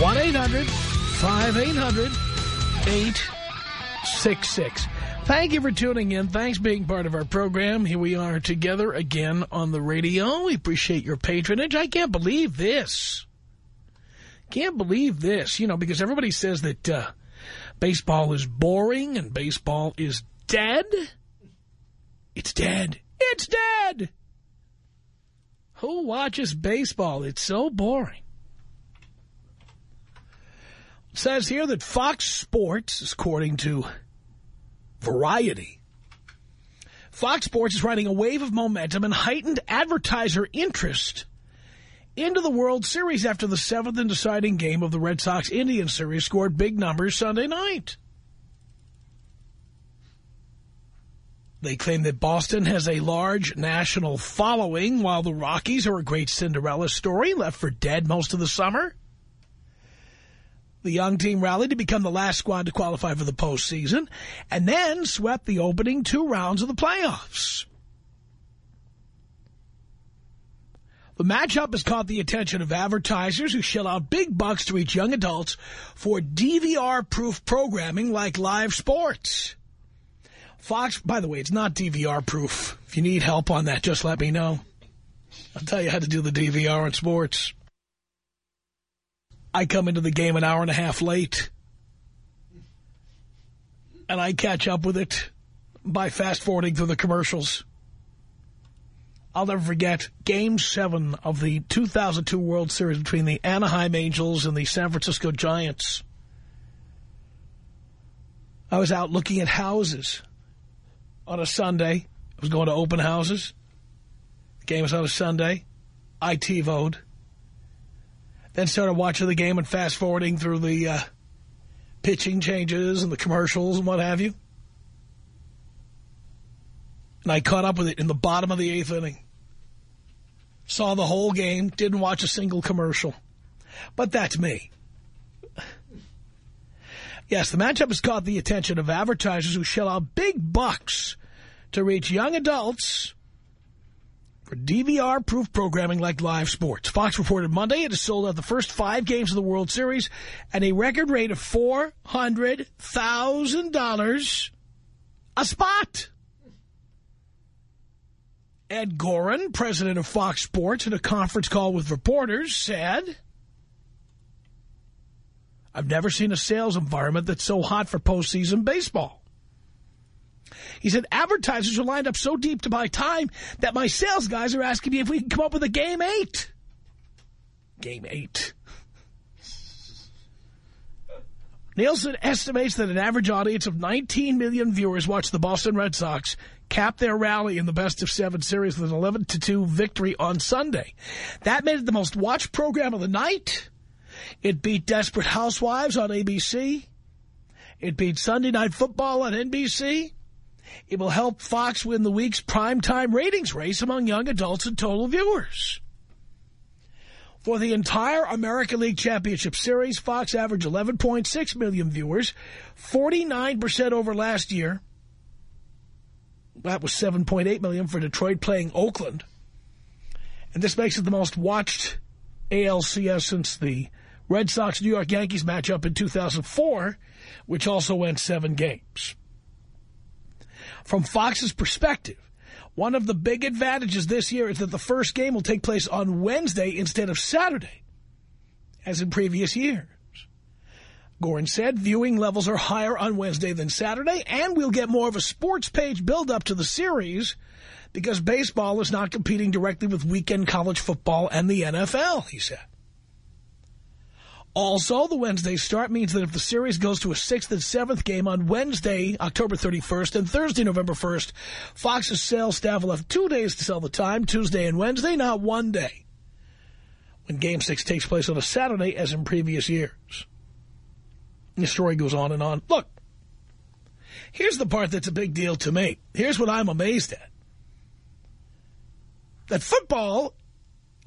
1-800-5800-866. Thank you for tuning in. Thanks being part of our program. Here we are together again on the radio. We appreciate your patronage. I can't believe this. Can't believe this, you know, because everybody says that uh, baseball is boring and baseball is dead. It's dead. It's dead. Who watches baseball? It's so boring. Says here that Fox Sports, according to Variety, Fox Sports is riding a wave of momentum and heightened advertiser interest into the World Series after the seventh and deciding game of the Red Sox-Indian series scored big numbers Sunday night. They claim that Boston has a large national following, while the Rockies are a great Cinderella story left for dead most of the summer. The young team rallied to become the last squad to qualify for the postseason, and then swept the opening two rounds of the playoffs. The matchup has caught the attention of advertisers who shell out big bucks to reach young adults for DVR-proof programming like live sports. Fox, by the way, it's not DVR-proof. If you need help on that, just let me know. I'll tell you how to do the DVR on sports. I come into the game an hour and a half late. And I catch up with it by fast-forwarding through the commercials. I'll never forget Game 7 of the 2002 World Series between the Anaheim Angels and the San Francisco Giants. I was out looking at houses on a Sunday. I was going to open houses. The game was on a Sunday. I TiVoed. Then started watching the game and fast-forwarding through the uh, pitching changes and the commercials and what have you. And I caught up with it in the bottom of the eighth inning. Saw the whole game, didn't watch a single commercial. But that's me. Yes, the matchup has caught the attention of advertisers who shell out big bucks to reach young adults for DVR-proof programming like live sports. Fox reported Monday it has sold out the first five games of the World Series at a record rate of $400,000 a spot. Ed Goren, president of Fox Sports, in a conference call with reporters, said, I've never seen a sales environment that's so hot for postseason baseball. He said, advertisers are lined up so deep to buy time that my sales guys are asking me if we can come up with a game eight. Game eight. Nielsen estimates that an average audience of 19 million viewers watched the Boston Red Sox cap their rally in the best-of-seven series with an 11-2 victory on Sunday. That made it the most watched program of the night. It beat Desperate Housewives on ABC. It beat Sunday Night Football on NBC. It will help Fox win the week's primetime ratings race among young adults and total viewers. For the entire American League Championship Series, Fox averaged 11.6 million viewers, 49% over last year. That was 7.8 million for Detroit playing Oakland. And this makes it the most watched ALCS since the Red Sox-New York Yankees matchup in 2004, which also went seven games. From Fox's perspective, one of the big advantages this year is that the first game will take place on Wednesday instead of Saturday, as in previous years. Goren said viewing levels are higher on Wednesday than Saturday, and we'll get more of a sports page build-up to the series because baseball is not competing directly with weekend college football and the NFL, he said. Also, the Wednesday start means that if the series goes to a sixth and seventh game on Wednesday, October 31st, and Thursday, November 1st, Fox's sales staff will have two days to sell the time, Tuesday and Wednesday, not one day, when Game 6 takes place on a Saturday, as in previous years. The story goes on and on. Look, here's the part that's a big deal to me. Here's what I'm amazed at. That football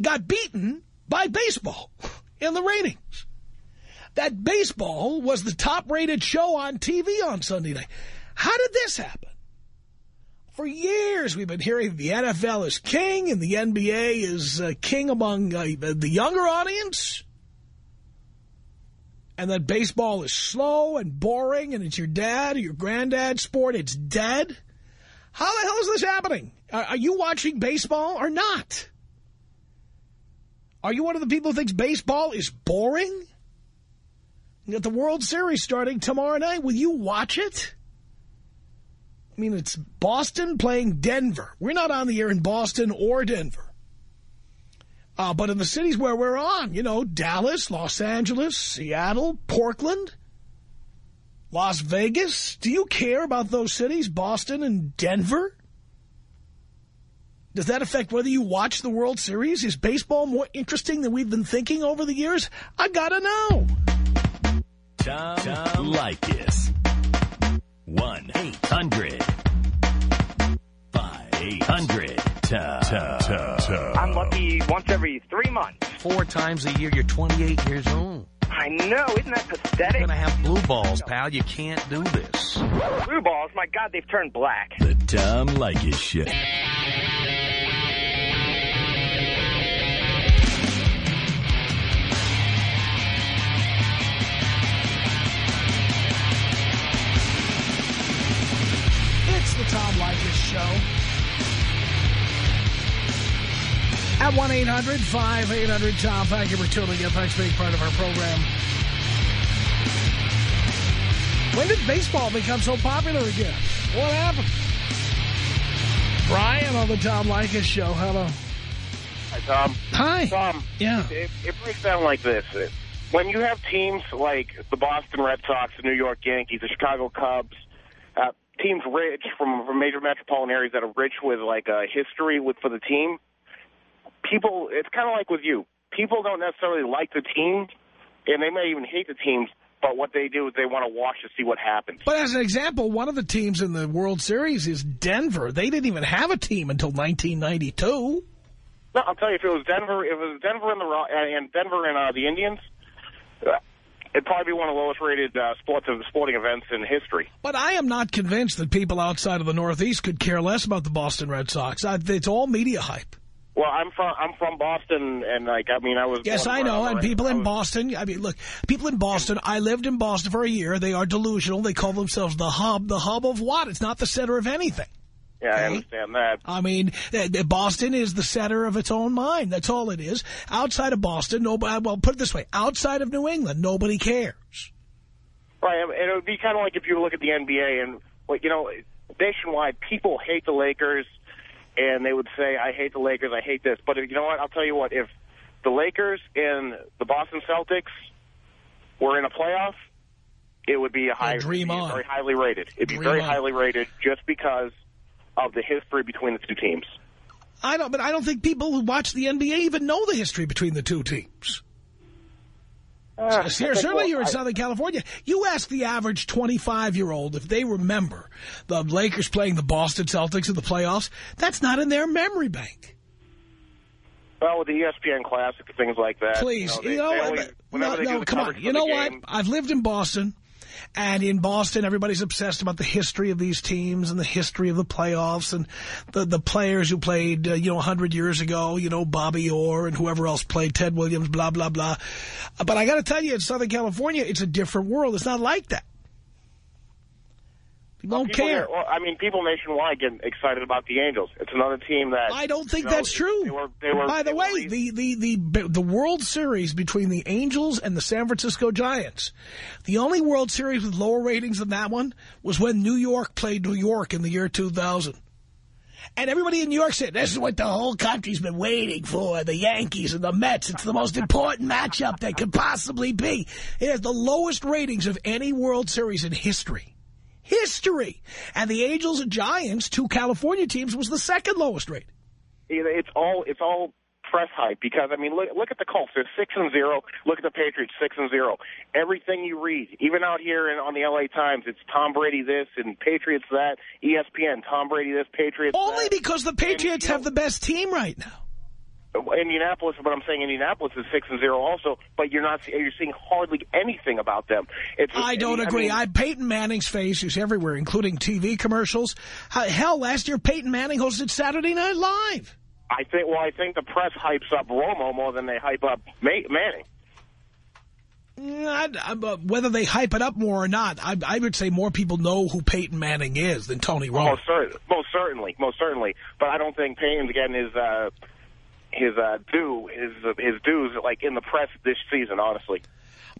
got beaten by baseball in the ratings that baseball was the top-rated show on TV on Sunday night. How did this happen? For years, we've been hearing the NFL is king and the NBA is uh, king among uh, the younger audience. And that baseball is slow and boring and it's your dad or your granddad's sport. It's dead. How the hell is this happening? Are, are you watching baseball or not? Are you one of the people who thinks baseball is boring? You got the World Series starting tomorrow night. Will you watch it? I mean, it's Boston playing Denver. We're not on the air in Boston or Denver. Uh, but in the cities where we're on, you know, Dallas, Los Angeles, Seattle, Portland, Las Vegas. Do you care about those cities, Boston and Denver? Does that affect whether you watch the World Series? Is baseball more interesting than we've been thinking over the years? I gotta know. Tom, Tom Leykis. 1-800-5800-TOM. I'm lucky once every three months. Four times a year, you're 28 years old. I know, isn't that pathetic? You're going to have blue balls, pal. You can't do this. Blue balls, my God, they've turned black. The Tom Leykis Show. It's the Tom Leykis Show. At 1-800-5800-TOM. Thank you for tuning in. Thanks for being part of our program. When did baseball become so popular again? What happened? Brian on the Tom Leykis Show. Hello. Hi, Tom. Hi. Tom, Yeah. it, it breaks down like this. When you have teams like the Boston Red Sox, the New York Yankees, the Chicago Cubs, teams rich from, from major metropolitan areas that are rich with like a history with for the team, people, it's kind of like with you. People don't necessarily like the team, and they may even hate the teams, but what they do is they want to watch to see what happens. But as an example, one of the teams in the World Series is Denver. They didn't even have a team until 1992. No, I'll tell you, if it was Denver, if it was Denver and the uh, and Denver and uh, the Indians, uh, it'd probably be one of the lowest rated uh, sports of sporting events in history. But I am not convinced that people outside of the Northeast could care less about the Boston Red Sox. I, it's all media hype. Well, I'm from I'm from Boston, and like I mean, I was Yes, I know. And people in Boston, I mean, look, people in Boston, I lived in Boston for a year. They are delusional. They call themselves the hub. The hub of what? It's not the center of anything. Yeah, I understand that. I mean, uh, uh, Boston is the center of its own mind. That's all it is. Outside of Boston, nobody, well, put it this way, outside of New England, nobody cares. Right, and it would be kind of like if you look at the NBA and like you know, nationwide, people hate the Lakers, and they would say, "I hate the Lakers, I hate this." But if, you know what? I'll tell you what: if the Lakers and the Boston Celtics were in a playoff, it would be a high, dream on. very highly rated. It'd be Dream very on. highly rated just because of the history between the two teams. I don't, but I don't think people who watch the NBA even know the history between the two teams. Uh, Here, certainly well, you're in I- Southern California. You ask the average 25-year-old if they remember the Lakers playing the Boston Celtics in the playoffs. That's not in their memory bank. Well, with the ESPN Classic and things like that. Please, you you know, know, they, what? always, whenever no, no, come on. You know what? game- I've lived in Boston, and in Boston, everybody's obsessed about the history of these teams and the history of the playoffs and the the players who played, uh, you know, 100 years ago, you know, Bobby Orr and whoever else played, Ted Williams, blah, blah, blah. But I got to tell you, in Southern California, it's a different world. It's not like that. People don't People care. get- well, I mean, people nationwide get excited about the Angels. It's another team that I don't think you know, that's true. They were, they were, By the way, the, the, the, the World Series between the Angels and the San Francisco Giants, the only World Series with lower ratings than that one was when New York played New York in the year 2000. And everybody in New York said, this is what the whole country's been waiting for, the Yankees and the Mets. It's the most important matchup that could possibly be. It has the lowest ratings of any World Series in history. History. And the Angels and Giants, two California teams, was the second lowest rate. it's all it's all press hype because I mean look look at the Colts they're six and zero look at the Patriots six and zero everything you read even out here in, on the LA Times it's Tom Brady this and Patriots that ESPN Tom Brady this Patriots Only that. because the Patriots know- have the best team right now. Indianapolis, but I'm saying Indianapolis is six and zero also, but you're not you're seeing hardly anything about them. It's I don't I agree. mean, I Peyton Manning's face is everywhere, including TV commercials. Hell, last year Peyton Manning hosted Saturday Night Live. I think well, I think the press hypes up Romo more than they hype up Ma- Manning. I- I- whether they hype it up more or not, I, I would say more people know who Peyton Manning is than Tony Romo. Most, cer- most certainly, most certainly. But I don't think Peyton's getting his uh, his uh, due his his dues like in the press this season. Honestly,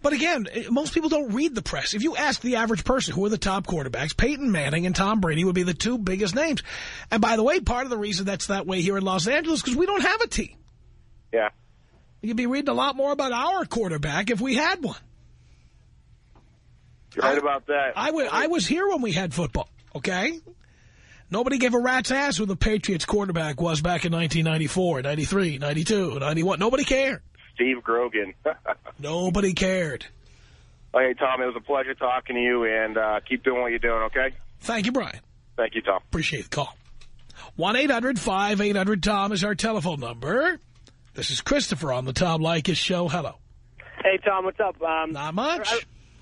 But again, eh, most people don't read the press. If you ask the average person who are the top quarterbacks, Peyton Manning and Tom Brady would be the two biggest names. And by the way, part of the reason that's that way here in Los Angeles because we don't have a team. yeah. You'd be reading a lot more about our quarterback if we had one. You're right I- about that. I, I was here when we had football, okay? Nobody gave a rat's ass who the Patriots quarterback was back in 1994, 93, 92, 91. Nobody cared. Steve Grogan. Nobody cared. hey Tom, it was a pleasure talking to you, and uh, keep doing what you're doing. Okay. Thank you, Brian. Thank you, Tom. Appreciate the call. 1-800-5800-TOM is our telephone number. This is Christopher on the Tom Leykis Show. Hello. Hey, Tom, what's up? Um, Not much. I-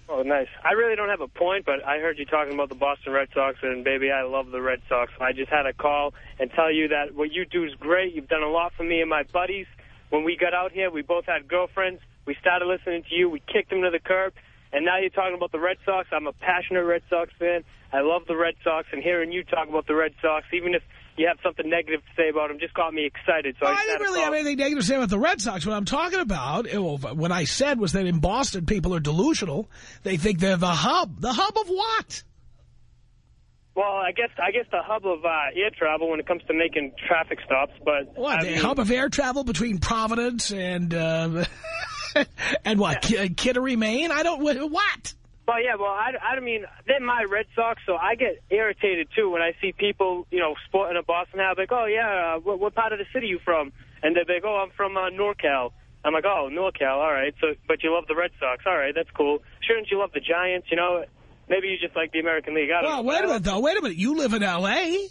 oh, nice. I really don't have a point, but I heard you talking about the Boston Red Sox, and, baby, I love the Red Sox. I just had a call and tell you that what you do is great. You've done a lot for me and my buddies. When we got out here, we both had girlfriends. We started listening to you. We kicked them to the curb. And now you're talking about the Red Sox. I'm a passionate Red Sox fan. I love the Red Sox. And hearing you talk about the Red Sox, even if you have something negative to say about them, just got me excited. So I, I didn't really have anything negative to say about the Red Sox. What I'm talking about, what I said was that in Boston, people are delusional. They think they're the hub. The hub of what? Well, I guess I guess the hub of uh, air travel when it comes to making traffic stops, but What, I the mean, hub of air travel between Providence and, uh, and what, Ki- Kittery, Maine? I don't, what? Well, yeah, well, I, I mean, they're my Red Sox, so I get irritated, too, when I see people, you know, sporting a Boston hat. Like, oh, yeah, uh, what, what part of the city you from? And they're like, oh, I'm from uh, NorCal. I'm like, oh, NorCal, all right, so but you love the Red Sox. All right, that's cool. Shouldn't you love the Giants, you know? Maybe you just like the American League. I don't Well, know. wait a minute, though. Wait a minute. You live in L.A.?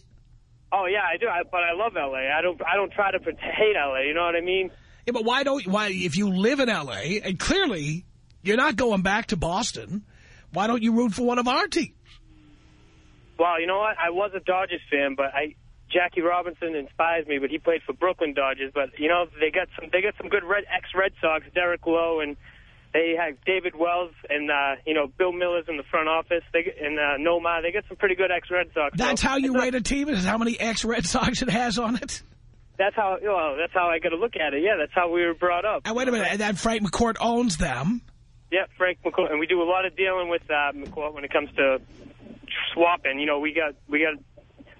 Oh, yeah, I do, I, but I love L.A. I don't, I don't try to hate L.A., you know what I mean? Yeah, but why don't, why, if you live in L.A., and clearly you're not going back to Boston, why don't you root for one of our teams? Well, you know what? I was a Dodgers fan, but I Jackie Robinson inspires me. But he played for Brooklyn Dodgers. But you know they got some they got some good red ex Red Sox, Derek Lowe, and they have David Wells and uh, you know Bill Mueller's in the front office. They and uh, Nomar. They got some pretty good ex Red Sox. That's So how you it's not- rate a team? Is how many ex-Red Sox it has on it? That's how well, that's how I got to look at it. Yeah, that's how we were brought up. And wait a minute, and then Frank McCourt owns them. Yeah, Frank McCourt, and we do a lot of dealing with uh, McCourt when it comes to swapping. You know, we got we got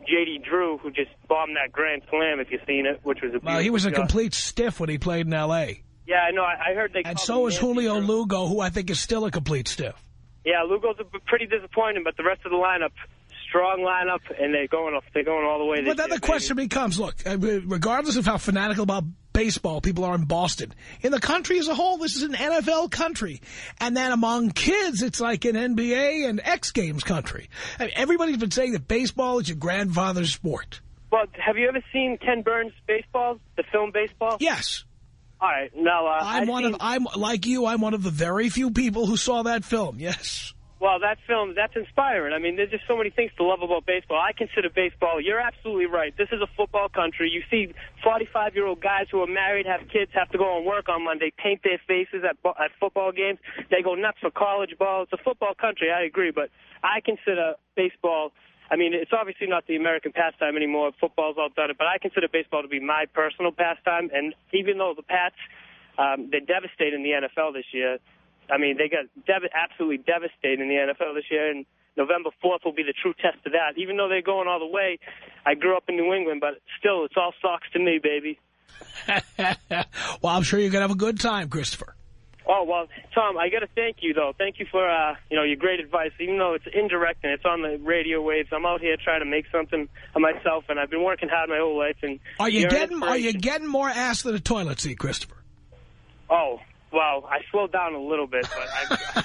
J.D. Drew who just bombed that Grand Slam if you've seen it, which was a Well, he was a complete stiff when he played in L.A. Yeah, I know. I, I heard they. And so is Julio Drew. Lugo, who I think is still a complete stiff. Yeah, Lugo's a, pretty disappointing, but the rest of the lineup, strong lineup, and they're going off. They're going all the way. But then the question becomes, look, uh, regardless of how fanatical about baseball people are in Boston, in the country as a whole, this is an NFL country. And then among kids, it's like an NBA and X Games country. I mean, everybody's been saying that baseball is your grandfather's sport. Well, have you ever seen Ken Burns' baseball, the film Baseball? Yes. All right, now uh, I'm I've one seen, of, I'm like you, I'm one of the very few people who saw that film. Yes. Well, that film, that's inspiring. I mean, there's just so many things to love about baseball. I consider baseball, you're absolutely right. This is a football country. You see 45-year-old guys who are married, have kids, have to go and work on Monday, paint their faces at, at football games. They go nuts for college ball. It's a football country, I agree, but I consider baseball I mean, it's obviously not the American pastime anymore. Football's all done it, but I consider baseball to be my personal pastime. And even though the Pats, um, they're devastated in the NFL this year, I mean, they got dev absolutely devastated in the NFL this year, and November 4th will be the true test of that. Even though they're going all the way, I grew up in New England, but still, it's all socks to me, baby. well, I'm sure you're going to have a good time, Christopher. Oh, well, Tom, I got to thank you, though. Thank you for, uh, you know, your great advice. Even though it's indirect and it's on the radio waves, I'm out here trying to make something of myself, and I've been working hard my whole life. And Are you getting Are you getting more ass than a toilet seat, Christopher? Oh, well, I slowed down a little bit, but I,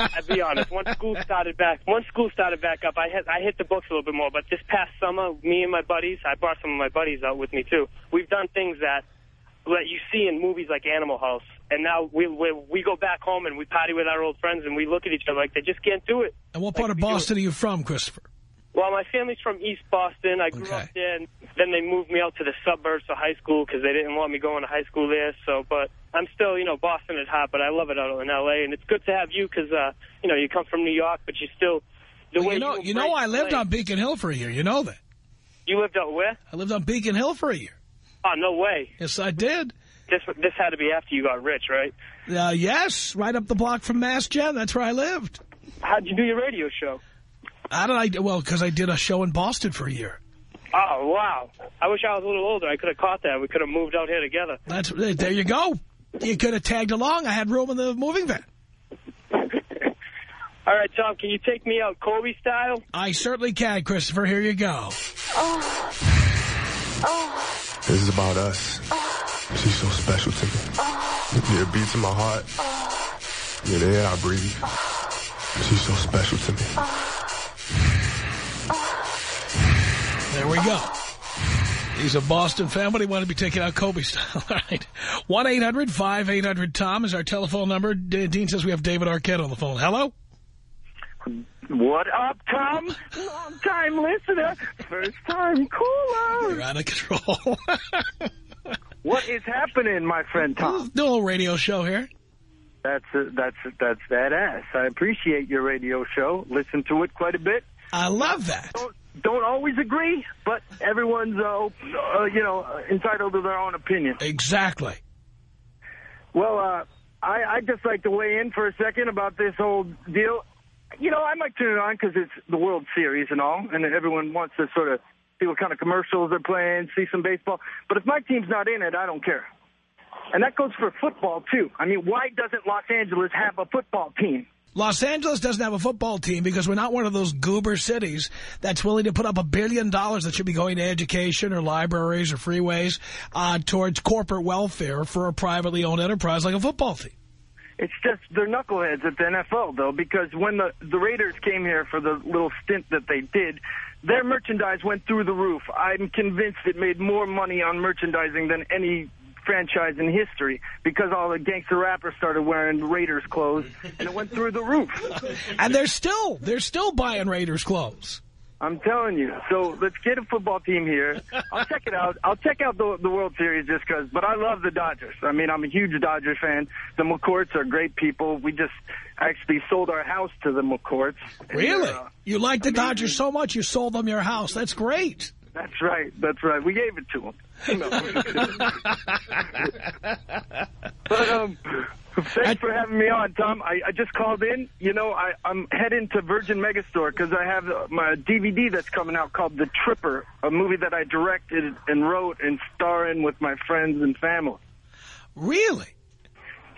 I, I'll be honest. Once school started back, once school started back up, I hit I hit the books a little bit more. But this past summer, me and my buddies, I brought some of my buddies out with me too. We've done things that that you see in movies like Animal House, and now we we, we go back home and we party with our old friends and we look at each other like they just can't do it. And what part like of Boston are you from, Christopher? Well, my family's from East Boston. I grew Okay. up there, and then they moved me out to the suburbs for high school because they didn't want me going to high school there. So, but I'm still, you know, Boston is hot, but I love it out in L.A. And it's good to have you because, uh, you know, you come from New York, but you still the Well, way you know, you, you know, I lived LA. on Beacon Hill for a year. You know that. You lived out where? I lived on Beacon Hill for a year. Oh, no way. Yes, I did. This this had to be after you got rich, right? Uh, yes, right up the block from Mass Gen. That's where I lived. How'd you do your radio show? How did I? do- Well, because I did a show in Boston for a year. Oh, wow. I wish I was a little older. I could have caught that. We could have moved out here together. That's there. You go. You could have tagged along. I had room in the moving van. All right, Tom, can you take me out Kobe style? I certainly can, Christopher. Here you go. oh This is about us. She's so special to me. You're a beat to my heart. You're the air I breathe. She's so special to me. There we go. He's a Boston fan, but he wanted to be taken out Kobe style. All right. 1-800-5800-TOM is our telephone number. D Dean says we have David Arquette on the phone. Hello? What up, Tom? Long time listener, first time caller. You're out of control. What is happening, my friend Tom? Do a little radio show here. That's uh, that's that's badass. I appreciate your radio show. Listen to it quite a bit. I love that. Don't don't always agree, but everyone's uh, uh, you know entitled to their own opinion. Exactly. Well, uh, I I'd just like to weigh in for a second about this whole deal. You know, I might turn it on because it's the World Series and all, and everyone wants to sort of see what kind of commercials they're playing, see some baseball. But if my team's not in it, I don't care. And that goes for football, too. I mean, why doesn't Los Angeles have a football team? Los Angeles doesn't have a football team because we're not one of those goober cities that's willing to put up a billion dollars that should be going to education or libraries or freeways uh, towards corporate welfare for a privately owned enterprise like a football team. It's just they're knuckleheads at the NFL, though, because when the, the Raiders came here for the little stint that they did, their merchandise went through the roof. I'm convinced it made more money on merchandising than any franchise in history because all the gangster rappers started wearing Raiders clothes, and it went through the roof. And they're still, they're still buying Raiders clothes. I'm telling you. So let's get a football team here. I'll check it out. I'll check out the the World Series just because. But I love the Dodgers. I mean, I'm a huge Dodgers fan. The McCourts are great people. We just actually sold our house to the McCourts. Really? uh, You like the Dodgers so much you sold them your house. That's great. That's right. That's right. We gave it to them. but um, thanks for having me on, Tom. I, I just called in. You know, I, I'm heading to Virgin Megastore because I have my DVD that's coming out called The Tripper, a movie that I directed and wrote and star in with my friends and family. Really?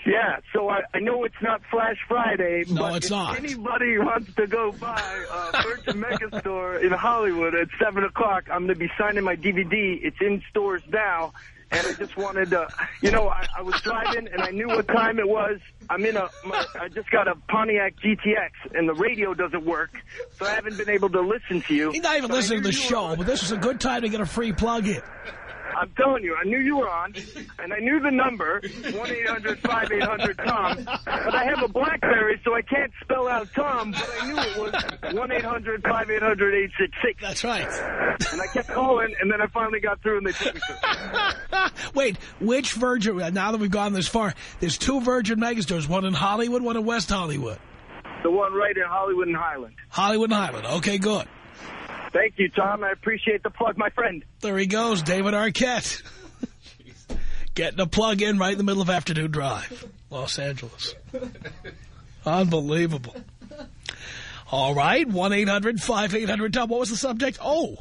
Yeah, so I, I know it's not Flash Friday, No, but it's if not. anybody wants to go by uh, Virgin Megastore in Hollywood at 7 o'clock, I'm going to be signing my DVD. It's in stores now, and I just wanted to, you know, I, I was driving, and I knew what time it was. I'm in a, my, I just got a Pontiac GTX, and the radio doesn't work, so I haven't been able to listen to you. He's not even I listening to the show, but this is a good time to get a free plug in. I'm telling you, I knew you were on, and I knew the number, 1-800-5800-TOM, but I have a BlackBerry, so I can't spell out Tom, but I knew it was 1-800-5800-866. That's right. And I kept calling, and then I finally got through, and they took me through. Wait, which Virgin, uh, now that we've gone this far, there's two Virgin megastores, one in Hollywood, one in West Hollywood. The one right in Hollywood and Highland. Hollywood and Highland. Okay, good. Thank you, Tom. I appreciate the plug, my friend. There he goes, David Arquette. Getting a plug in right in the middle of afternoon drive. Los Angeles. Unbelievable. All right, 1-800-5800-TOM. What was the subject? Oh,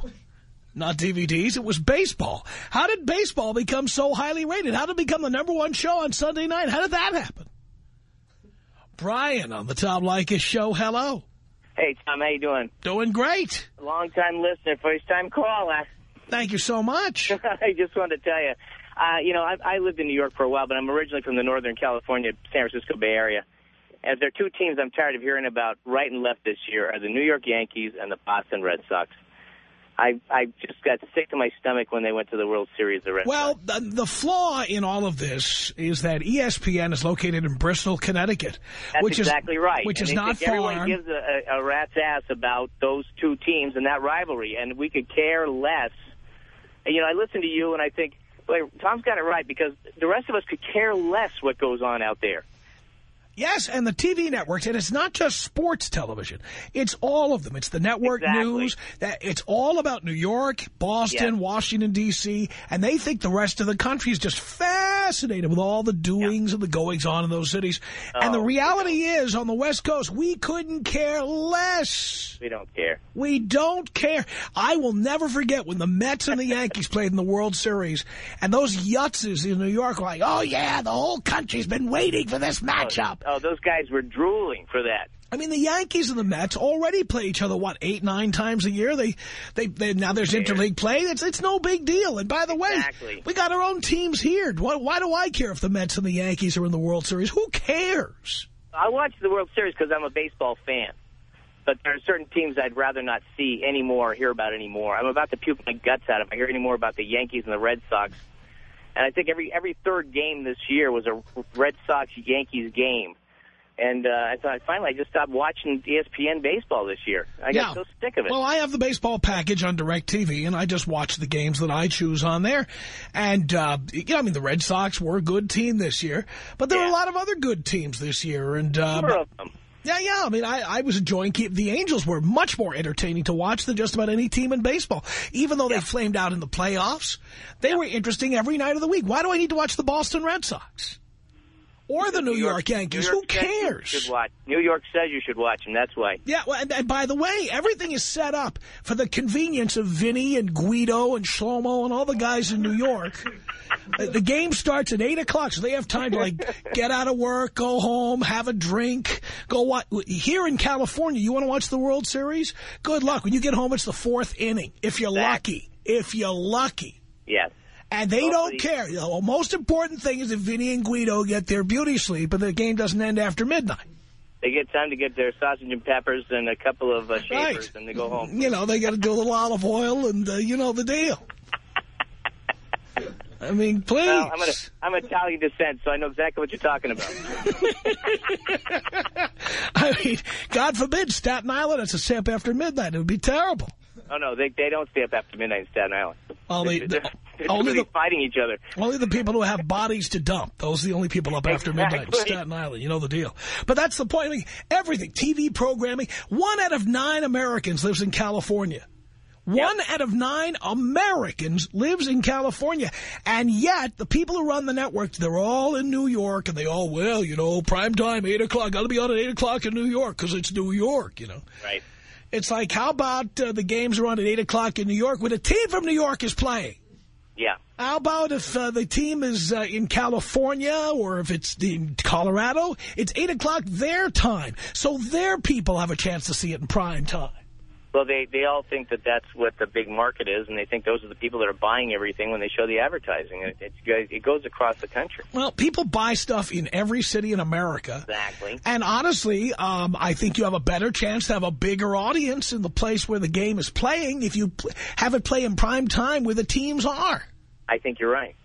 not DVDs. It was baseball. How did baseball become so highly rated? How did it become the number one show on Sunday night? How did that happen? Brian on the Tom Leykis show. Hello. Hey, Tom, how you doing? Doing great. Long-time listener, first-time caller. Thank you so much. I just wanted to tell you, uh, you know, I, I lived in New York for a while, but I'm originally from the Northern California, San Francisco Bay Area. And there are two teams I'm tired of hearing about right and left this year are the New York Yankees and the Boston Red Sox. I I just got sick to my stomach when they went to the World Series. The Red Well, the, the flaw in all of this is that ESPN is located in Bristol, Connecticut. That's which exactly is, right. Which and is not think Everyone far. gives a, a, a rat's ass about those two teams and that rivalry, and we could care less. And, you know, I listen to you, and I think, wait, Tom's got it right, because the rest of us could care less what goes on out there. Yes, and the TV networks, and it's not just sports television. It's all of them. It's the network Exactly. news. That It's all about New York, Boston, Yes. Washington, D.C., and they think the rest of the country is just fascinated with all the doings and the goings-on in those cities. and the Oh, reality is, on the West Coast, we couldn't care less. We don't care. We don't care. I will never forget when the Mets and the Yankees played in the World Series, and those yutzes in New York were like, oh, yeah, the whole country's been waiting for this oh, matchup. Oh, those guys were drooling for that. I mean, the Yankees and the Mets already play each other, what, eight, nine times a year? They, they, they now there's interleague play. It's, it's no big deal. And by the way, Exactly. we got our own teams here. Why, why do I care if the Mets and the Yankees are in the World Series? Who cares? I watch the World Series because I'm a baseball fan. But there are certain teams I'd rather not see anymore, or hear about anymore. I'm about to puke my guts out if I hear any more about the Yankees and the Red Sox. And I think every every third game this year was a Red Sox-Yankees game. And uh, I finally I just stopped watching ESPN baseball this year. I got so sick of it. Well, I have the baseball package on DirecTV, and I just watch the games that I choose on there. And, uh, you know, I mean, the Red Sox were a good team this year, but there were a lot of other good teams this year. And, uh, of them. yeah, yeah, I mean, I, I was enjoying keep the Angels were much more entertaining to watch than just about any team in baseball. Even though they flamed out in the playoffs, they were interesting every night of the week. Why do I need to watch the Boston Red Sox? Or the New, York, Yankees? New York Who says you cares? Should watch. New York says you should watch them. That's why. Yeah, well, and, and by the way, everything is set up for the convenience of Vinny and Guido and Shlomo and all the guys in New York. Uh, the game starts at 8 o'clock, so they have time to, like, get out of work, go home, have a drink, go watch. Here in California, you want to watch the World Series? Good luck. When you get home, it's the fourth inning, if you're Exactly. lucky. If you're lucky. Yes. And they don't care. The most important thing is if Vinny and Guido get their beauty sleep and the game doesn't end after midnight. They get time to get their sausage and peppers and a couple of uh, shavers, Right. and they go home. You know, they got to do a little olive oil and, uh, you know, the deal. I mean, please. Well, I'm, a, I'm Italian descent, so I know exactly what you're talking about. I mean, God forbid, Staten Island, it's a sip after midnight. It would be terrible. Oh, no, they they don't stay up after midnight in Staten Island. They, they're only, the, fighting each other. only the people who have bodies to dump. Those are the only people up after midnight. Staten Island. You know the deal. But that's the point. I mean, everything, TV programming. One out of nine Americans lives in California. One out of nine Americans lives in California. And yet, the people who run the network, they're all in New York, and they all, well, you know, prime time, 8 o'clock, got to be on at 8 o'clock in New York, because it's New York, you know. Right. It's like, how about uh, the games are on at 8 o'clock in New York when a team from New York is playing? Yeah. How about if uh, the team is uh, in California or if it's in Colorado? It's 8 o'clock their time, so their people have a chance to see it in prime time. Well, they they all think that that's what the big market is, and they think those are the people that are buying everything when they show the advertising. It, it's, it goes across the country. Well, people buy stuff in every city in America. Exactly. And honestly, um, I think you have a better chance to have a bigger audience in the place where the game is playing if you pl have it play in prime time where the teams are. I think you're right.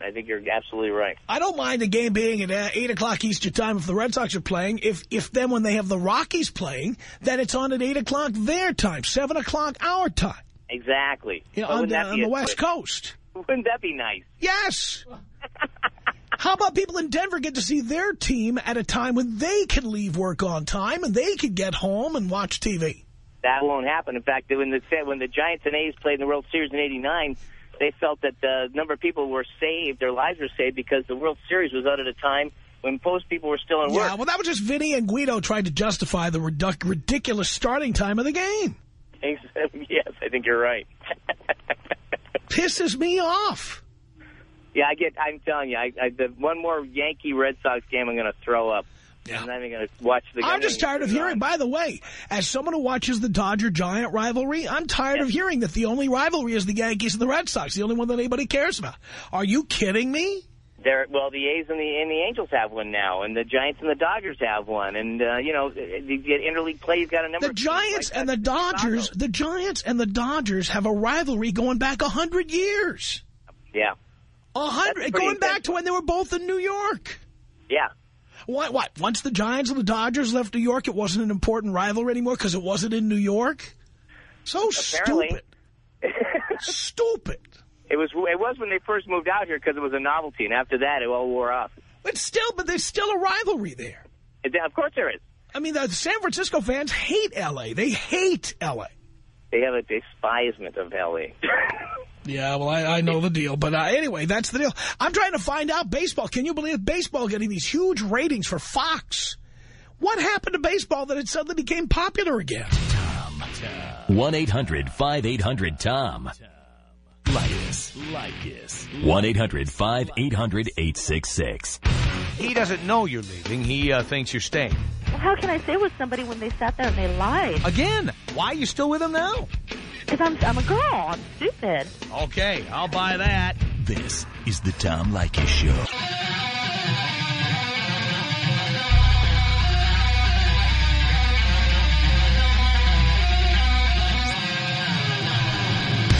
I think you're absolutely right. I don't mind the game being at uh, 8 o'clock Eastern time if the Red Sox are playing. If if then when they have the Rockies playing, then it's on at 8 o'clock their time, 7 o'clock our time. Exactly. You know, on the, on the West? Coast. Wouldn't that be nice? Yes. How about people in Denver get to see their team at a time when they can leave work on time and they can get home and watch TV? That won't happen. In fact, when the when the Giants and A's played in the World Series in '89, they felt that the number of people were saved, their lives were saved because the World Series was out at a time when most people were still in work. Yeah, well, that was just Vinny and Guido trying to justify the ridiculous starting time of the game. yes, I think you're right. Pisses me off. yeah, I get. I'm telling you, I, I, the one more Yankee Red Sox game, I'm going to throw up. Yeah. I'm not even going to watch the. I'm just tired of hearing, by the way, as someone who watches the Dodger-Giant rivalry, I'm tired of hearing that the only rivalry is the Yankees and the Red Sox, the only one that anybody cares about. Are you kidding me? There, well, the A's and the and the Angels have one now, and the Giants and the Dodgers have one, and uh, you know, the, the interleague play's got a number. The of Giants like and the Chicago. Dodgers, the Giants and the Dodgers have a rivalry going back a hundred years. Yeah, A hundred, going back to when they were both in New York. yeah. What, what, once the Giants and the Dodgers left New York, it wasn't an important rivalry anymore because it wasn't in New York? So Apparently. stupid. stupid. It was it was when they first moved out here because it was a novelty, and after that, it all wore off. But still, but there's still a rivalry there. Of course, there is. I mean, the San Francisco fans hate L.A. They hate L.A. They have a despisement of L.A. Yeah, well, I, I know the deal. But uh, anyway, that's the deal. I'm trying to find out baseball. Can you believe baseball getting these huge ratings for Fox? What happened to baseball that it suddenly became popular again? Tom. 1-800-5800-TOM. Leykis. Leykis. 1-800-5800-866. He doesn't know you're leaving. He uh, thinks you're staying. Well, how can I stay with somebody when they sat there and they lied? Again, why are you still with him now? Because I'm, I'm a girl. I'm stupid. Okay, I'll buy that. This is the Tom Leykis Show.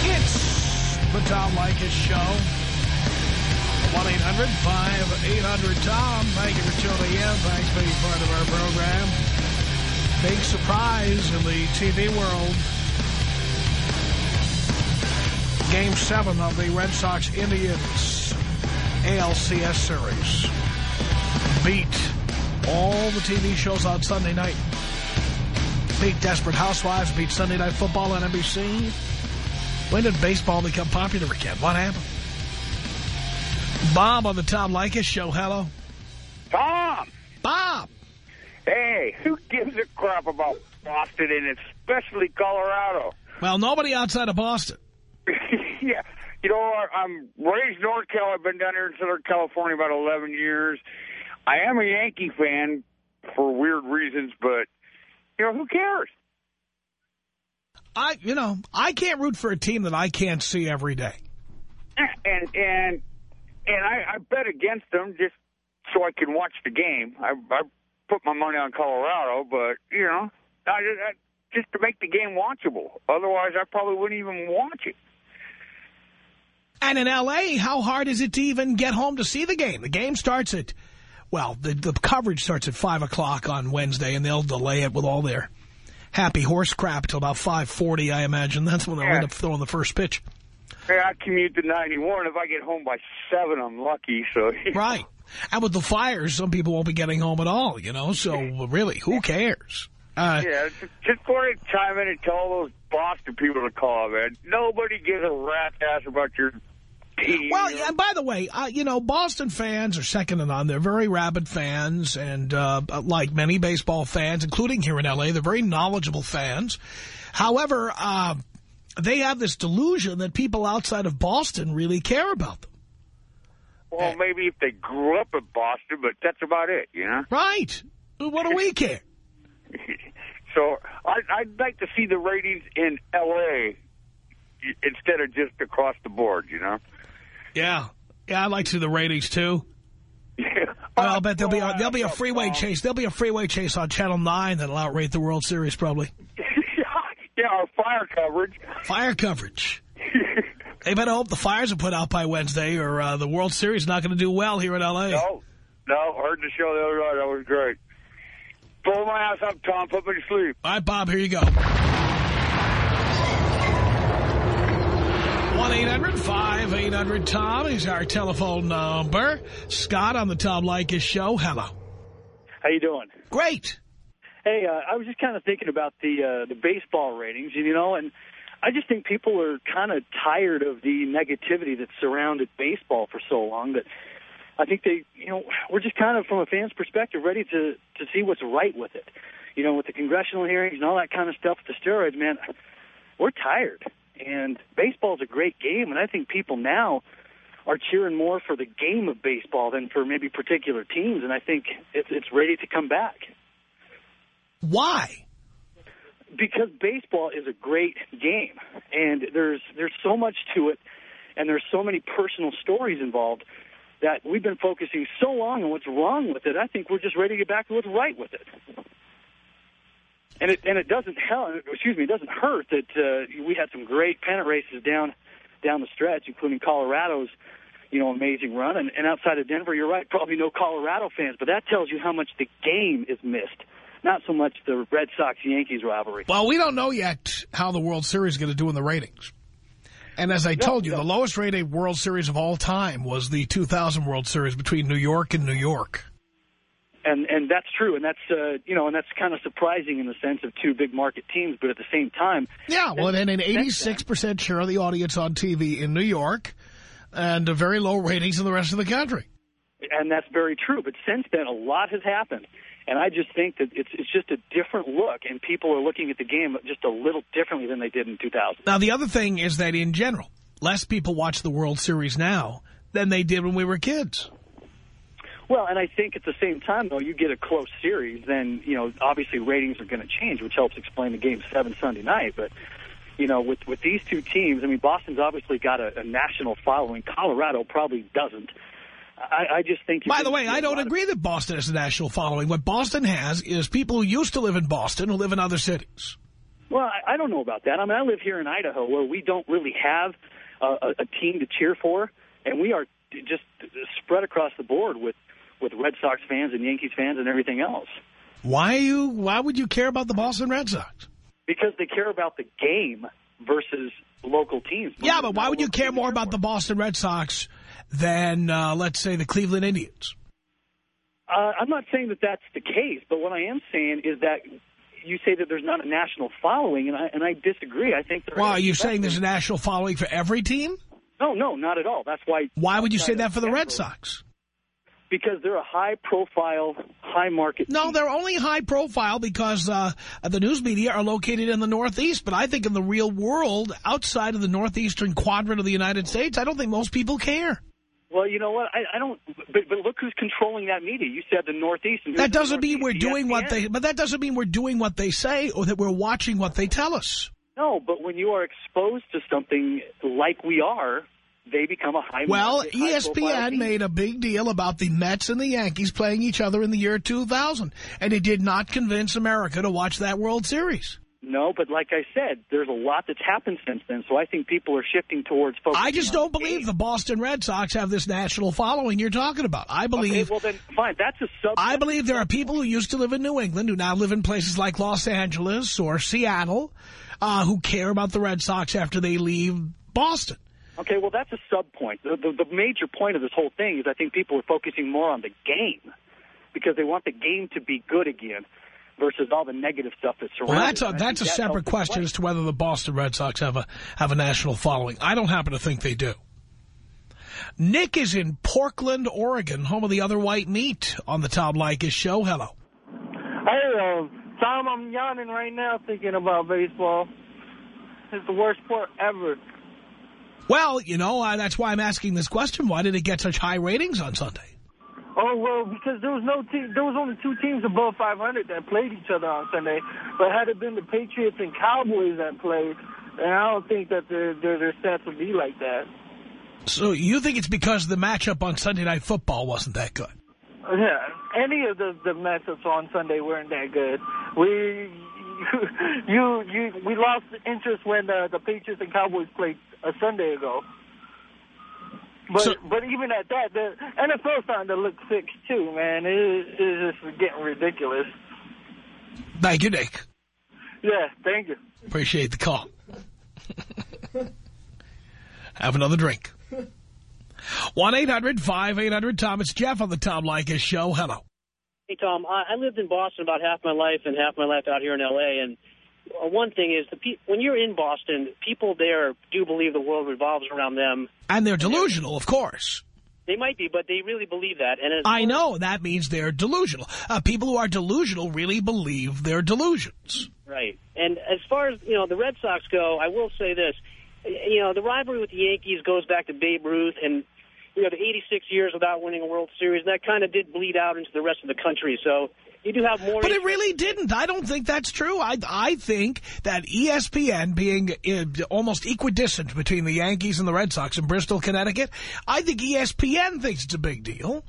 It's the Tom Leykis Show. 1-800-5800-TOM. Thank you for tuning in. Thanks for being part of our program. Big surprise in the TV world. Game 7 of the Red Sox-Indians ALCS Series. Beat all the TV shows on Sunday night. Beat Desperate Housewives, beat Sunday Night Football on NBC. When did baseball become popular again? What happened? Bob on the Tom Leykis show. Hello. Tom! Bob. Hey, who gives a crap about Boston and especially Colorado? Well, nobody outside of Boston. yeah. You know, I'm um, raised NorCal. I've been down here in Southern California about 11 years. I am a Yankee fan for weird reasons, but, you know, who cares? I, you know, I can't root for a team that I can't see every day. And, and, and I, I bet against them just so I can watch the game. I, I put my money on Colorado, but, you know, I, I, just to make the game watchable. Otherwise, I probably wouldn't even watch it. And in L.A., how hard is it to even get home to see the game? The game starts at, well, the, the coverage starts at 5 o'clock on Wednesday, and they'll delay it with all their happy horse crap till about 5.40, I imagine. That's when they'll Yeah. end up throwing the first pitch. Hey, I commute to 91. If I get home by 7, I'm lucky. So Right. And with the fires, some people won't be getting home at all, you know, so really, who cares? Uh, Yeah, just, just go and chime in and tell all those Boston people to call, man. Nobody gives a rat's ass about your team. Well, yeah, and by the way, uh, you know, Boston fans are second to none. They're very rabid fans, and uh, like many baseball fans, including here in L.A., they're very knowledgeable fans. However, uh, they have this delusion that people outside of Boston really care about them. Well, maybe if they grew up in Boston, but that's about it, you know? Right. What do we care? So I, I'd like to see the ratings in L.A. instead of just across the board, you know? Yeah. Yeah, I'd like to see the ratings, too. Yeah. Well, I'll bet there'll be a, there'll be a freeway chase. There'll be a freeway chase on Channel 9 that'll outrate the World Series, probably. yeah, our fire coverage. Fire coverage. They better hope the fires are put out by Wednesday or uh, the World Series is not going to do well here in L.A. No, no, heard the show the other night. That was great. Pull my ass up, Tom. Put me to sleep. All right, Bob, here you go. 1-800-5800-TOM is our telephone number. Scott on the Tom Leykis show. Hello. How you doing? Great. Hey, uh, I was just kind of thinking about the uh, the baseball ratings, and you know, and I just think people are kind of tired of the negativity that surrounded baseball for so long that I think they, you know, we're just kind of from a fan's perspective ready to to see what's right with it. You know, with the congressional hearings and all that kind of stuff, the steroids, man, we're tired. And baseball's a great game, and I think people now are cheering more for the game of baseball than for maybe particular teams, and I think it's, it's ready to come back. Why? Because baseball is a great game, and there's there's so much to it, and there's so many personal stories involved that we've been focusing so long on what's wrong with it. I think we're just ready to get back to what's right with it. And it and it doesn't help. Excuse me, it doesn't hurt that uh, we had some great pennant races down down the stretch, including Colorado's you know amazing run. And, and outside of Denver, you're right, probably no Colorado fans, but that tells you how much the game is missed. Not so much the Red Sox-Yankees rivalry. Well, we don't know yet how the World Series is going to do in the ratings. And as I no, told you, no. the lowest rated World Series of all time was the 2000 World Series between New York and New York and and that's true, and that's uh, you know, and that's kind of surprising in the sense of two big market teams, but at the same time, yeah. Well, then an 86 percent share of the audience on TV in New York, and very low ratings in the rest of the country. And that's very true. But since then, a lot has happened, and I just think that it's it's just a different look, and people are looking at the game just a little differently than they did in 2000. Now, the other thing is that in general, less people watch the World Series now than they did when we were kids. Well, and I think at the same time, though, you get a close series, then, you know, obviously ratings are going to change, which helps explain the Game 7 Sunday night. But, you know, with, with these two teams, I mean, Boston's obviously got a, a national following. Colorado probably doesn't. I, I just think... By the way, I don't agree that Boston has a national following. What Boston has is people who used to live in Boston who live in other cities. Well, I, I don't know about that. I mean, I live here in Idaho where we don't really have a, a team to cheer for, and we are just spread across the board with with Red Sox fans and Yankees fans and everything else. Why you? Why would you care about the Boston Red Sox? Because they care about the game versus local teams. Yeah, but why would you care more about the Boston Red Sox than, uh, let's say, the Cleveland Indians? Uh, I'm not saying that that's the case, but what I am saying is that you say that there's not a national following, and I and I disagree. I think. Well, are you saying there's a national following for every team? No, no, not at all. That's why. Why would you say that for the Red Sox? because they're a high-profile, high-market. No, they're only high-profile because uh, the news media are located in the Northeast. But I think in the real world, outside of the northeastern quadrant of the United States, I don't think most people care. Well, you know what? I, I don't. But, but look who's controlling that media. You said the Northeast. that doesn't mean we're doing what they. But that doesn't mean we're doing what they say or that we're watching what they tell us. No, but when you are exposed to something like we are, they become a high Well, market, ESPN made a big deal about the Mets and the Yankees playing each other in the year 2000, and it did not convince America to watch that World Series. No, but like I said, there's a lot that's happened since then, so I think people are shifting towards focusing I just don't believe game. the Boston Red Sox have this national following you're talking about. I believe... Okay, well then, fine, that's a sub... I believe there are people who used to live in New England who now live in places like Los Angeles or Seattle uh, who care about the Red Sox after they leave Boston. Okay, well, that's a sub-point. The, the, the major point of this whole thing is I think people are focusing more on the game because they want the game to be good again versus all the negative stuff that's surrounding Well, that's a, that's a that separate question as to whether the Boston Red Sox have a, have a national following. I don't happen to think they do. Nick is in Portland, Oregon, home of the other white meat on the Tom Leykis show. Hello. Hey, uh, Tom, I'm yawning right now thinking about baseball. It's the worst sport ever. Well, you know, uh, that's why I'm asking this question. Why did it get such high ratings on Sunday? Oh, well, because there was no team, there was only two teams above 500 that played each other on Sunday. But had it been the Patriots and Cowboys that played, and I don't think that their, their, their stats would be like that. So you think it's because the matchup on Sunday Night Football wasn't that good? Yeah, any of the, the matchups on Sunday weren't that good. We you you, you we lost interest when uh, the Patriots and Cowboys played a Sunday ago. But So- but even at that, the NFL's starting to look sick too, man. It, it's just getting ridiculous. Thank you, Nick. Yeah, thank you. Appreciate the call. Have another drink. 1-800-5800-TOM. It's Jeff on the Tom Leykis Show. Hello. Hey, Tom. I, I lived in Boston about half my life and half my life out here in L.A. And one thing is, the pe- when you're in Boston, people there do believe the world revolves around them. And they're delusional, of course. They might be, but they really believe that. And I know. That means they're delusional. Uh, people who are delusional really believe their delusions. Right. And as far as, you know, the Red Sox go, I will say this. You know, the rivalry with the Yankees goes back to Babe Ruth and, you know, the 86 years without winning a World Series. And that kind of did bleed out into the rest of the country. So you do have more... But it really didn't. I don't think that's true. I, I think that ESPN being uh, almost equidistant between the Yankees and the Red Sox in Bristol, Connecticut, I think ESPN thinks it's a big deal.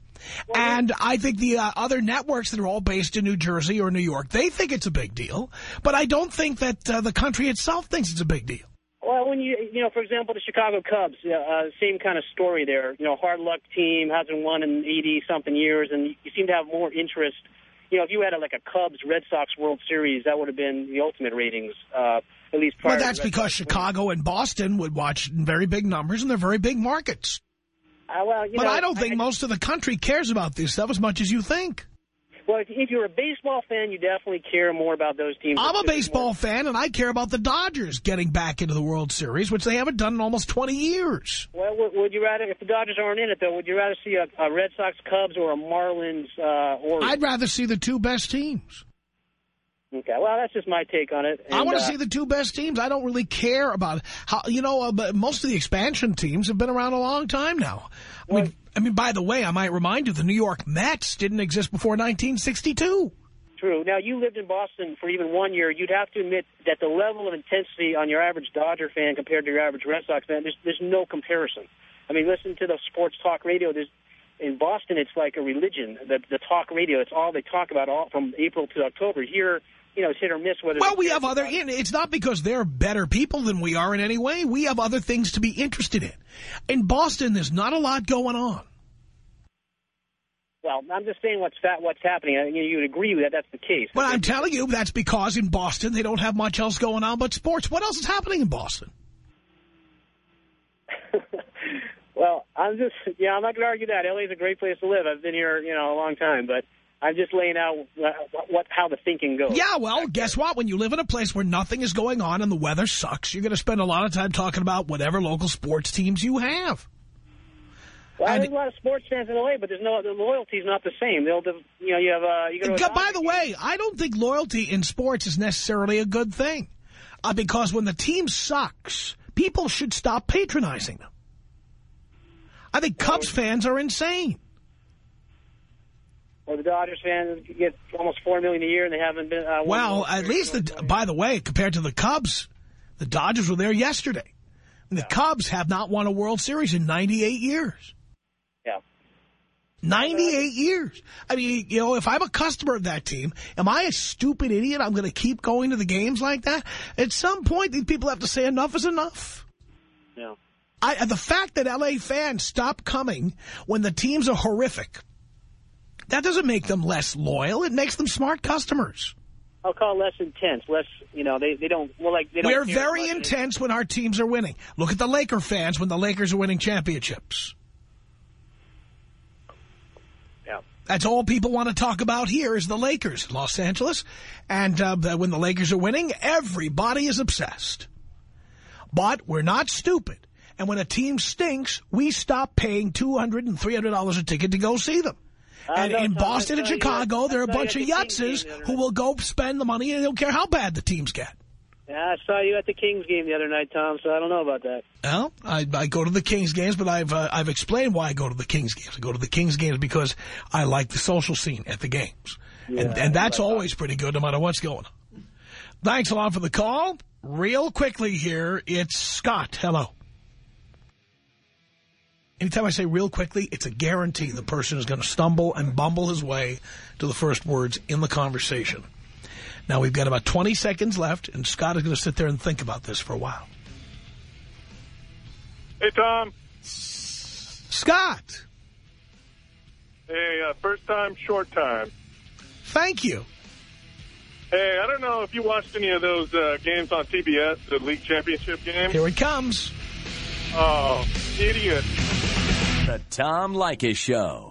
and I think the uh, other networks that are all based in New Jersey or New York, they think it's a big deal. But I don't think that uh, the country itself thinks it's a big deal. Well, when you, you know, for example, the Chicago Cubs, uh, same kind of story there. You know, hard luck team, hasn't won in 80-something years, and you seem to have more interest. You know, if you had a, like a Cubs-Red Sox World Series, that would have been the ultimate ratings, uh, at least prior But to that's because Sox Chicago and Boston would watch in very big numbers, and they're very big markets. Uh, well, you but know, I don't think most of the country cares about this stuff as much as you think. Well, if, you're a baseball fan, you definitely care more about those teams. I'm a baseball fan, and I care about the Dodgers getting back into the World Series, which they haven't done in almost 20 years. Well, would, would you rather, if the Dodgers aren't in it, though, would you rather see a, a Red Sox, Cubs, or a Marlins, uh, or... I'd rather see the two best teams. Okay, well, that's just my take on it. I want to uh, see the two best teams. I don't really care about how, you know, uh, but most of the expansion teams have been around a long time now. I mean, I mean, by the way, I might remind you, the New York Mets didn't exist before 1962. True. Now, you lived in Boston for even one year. You'd have to admit that the level of intensity on your average Dodger fan compared to your average Red Sox fan, there's, there's no comparison. I mean, listen to the sports talk radio. There's, in Boston, it's like a religion. The, the talk radio, it's all they talk about all from April to October. Here, you know, it's hit or miss. Whether Well, we have other, in it's not because they're better people than we are in any way. We have other things to be interested in. In Boston, there's not a lot going on. Well, I'm just saying what's fat, what's happening. I, you, you would agree that that's the case. Well, I'm telling you, that's because in Boston, they don't have much else going on but sports. What else is happening in Boston? Well, I'm just, yeah, I'm not going to argue that. LA's a great place to live. I've been here, you know, a long time, but I'm just laying out what, what how the thinking goes. Yeah, well, guess what? When you live in a place where nothing is going on and the weather sucks, you're going to spend a lot of time talking about whatever local sports teams you have. Well, there's a lot of sports fans in LA, but there's no the loyalty's not the same. They'll, you know, you have uh, you go to By the way, I don't think loyalty in sports is necessarily a good thing. Uh, because when the team sucks, people should stop patronizing them. I think Cubs fans are insane. or the Dodgers fans get almost four million a year, and they haven't been. Uh, Well, at least, the, by the way, compared to the Cubs, the Dodgers were there yesterday. The Cubs have not won a World Series in 98 years. Yeah. 98 years. I mean, you know, if I'm a customer of that team, am I a stupid idiot? I'm going to keep going to the games like that? At some point, these people have to say enough is enough. Yeah. I, the fact that L.A. fans stop coming when the teams are horrific, that doesn't make them less loyal. It makes them smart customers. I'll call it less intense, less. You know, they they don't. Well, like they don't. We're very intense when our teams are winning. Look at the Laker fans when the Lakers are winning championships. Yeah. That's all people want to talk about here is the Lakers in Los Angeles. And uh, when the Lakers are winning, everybody is obsessed. But we're not stupid. And when a team stinks, we stop paying $200 and $300 a ticket to go see them. and in Boston and Chicago, there are a bunch of yutzes game the other who will go spend the money and they don't care how bad the teams get. Yeah, I saw you at the Kings game the other night, Tom. So I don't know about that. Well, I, I go to the Kings games, but I've uh, I've explained why I go to the Kings games. I go to the Kings games because I like the social scene at the games. and, and that's always pretty good no matter what's going on. Thanks a lot for the call. Real quickly here, it's Scott. Hello. Anytime I say real quickly, it's a guarantee the person is going to stumble and bumble his way to the first words in the conversation. Now, we've got about 20 seconds left, and Scott is going to sit there and think about this for a while. Hey, Tom. Scott. Hey, uh, first time, short time. Thank you. Hey, I don't know if you watched any of those uh, games on TBS, the league championship game. Here it comes. Oh, idiot. The Tom Leykis Show.